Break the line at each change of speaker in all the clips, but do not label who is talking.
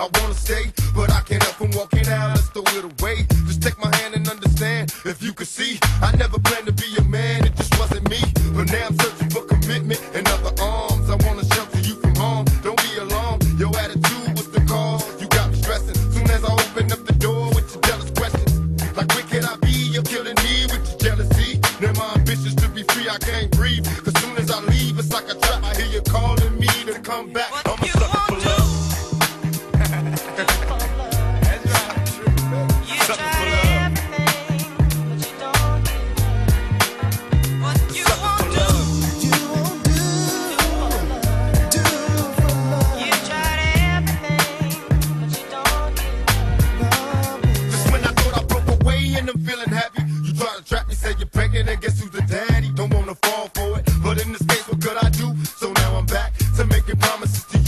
I wanna stay, but I can't help from walking out. Let's throw it away. Just take my hand and understand. If you could see, I never planned to be a man. It just wasn't me. But now I'm searching for commitment and other arms. I wanna shelter you from harm. Don't be alarmed. Your attitude was the cause. You got me stressing. Soon as I open up the door with your jealous questions. Like, where can I be? You're killing me with your jealousy. Now my ambitions to be free, I can't breathe. Cause soon as I leave, it's like a trap. I hear you calling me to come back.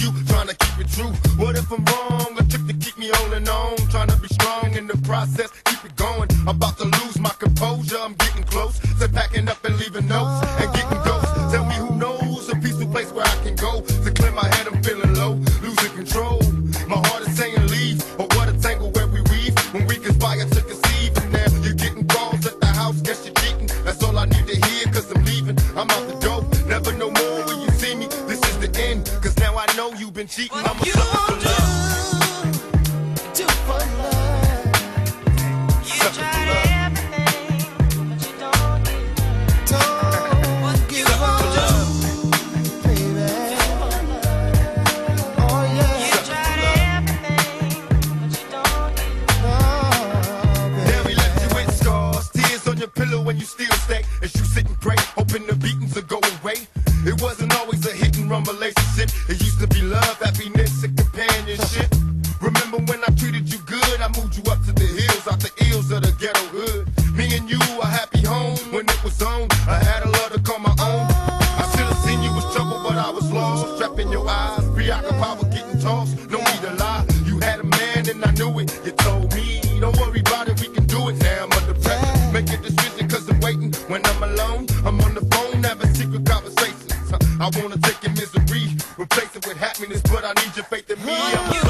You, trying to keep it true. What if I'm wrong? A trick to keep me holding on, trying to be strong in the process, keep it going. About to lose my composure, I'm getting close to packing up and leaving notes and getting ghosts. Cheating. I'm a run relationship. It used to be love, happiness, and companionship. Remember when I treated you good? I moved you up to the hills, out the ills of the ghetto hood. Me and you a happy home when it was on. I had a love to call my own. I should have seen you was trouble, but I was lost. Trapped in your eyes, preoccupied with getting tossed. No need to lie, you had a man and I knew it. You told me, don't worry about it, we can do it. Now I'm under pressure. Make a decision cause I'm waiting. When I'm alone, I'm on the phone having secret conversations. I wanna take it one, you.